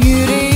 beauty.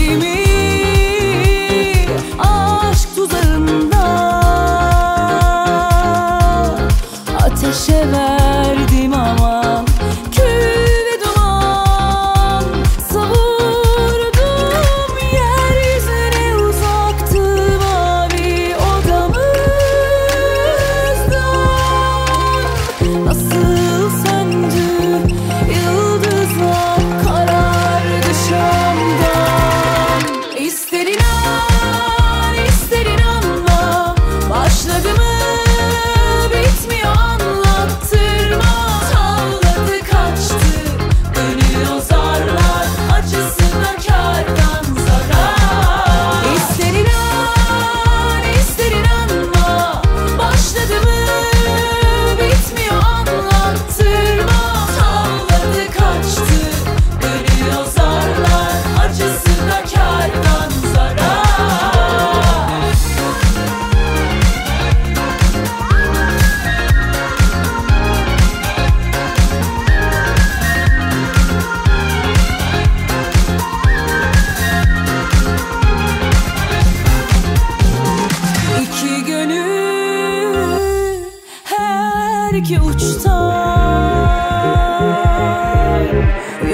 yeter ki uçtan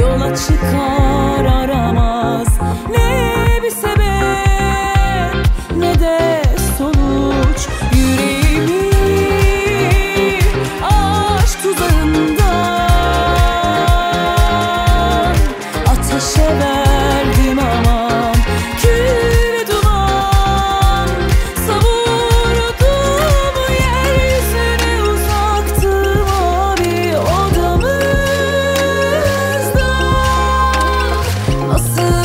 yola çıkar aramaz. Ne bir sebep ne de sonuç. Yüreğimi aşk tuzağından ateşe verdim ama closer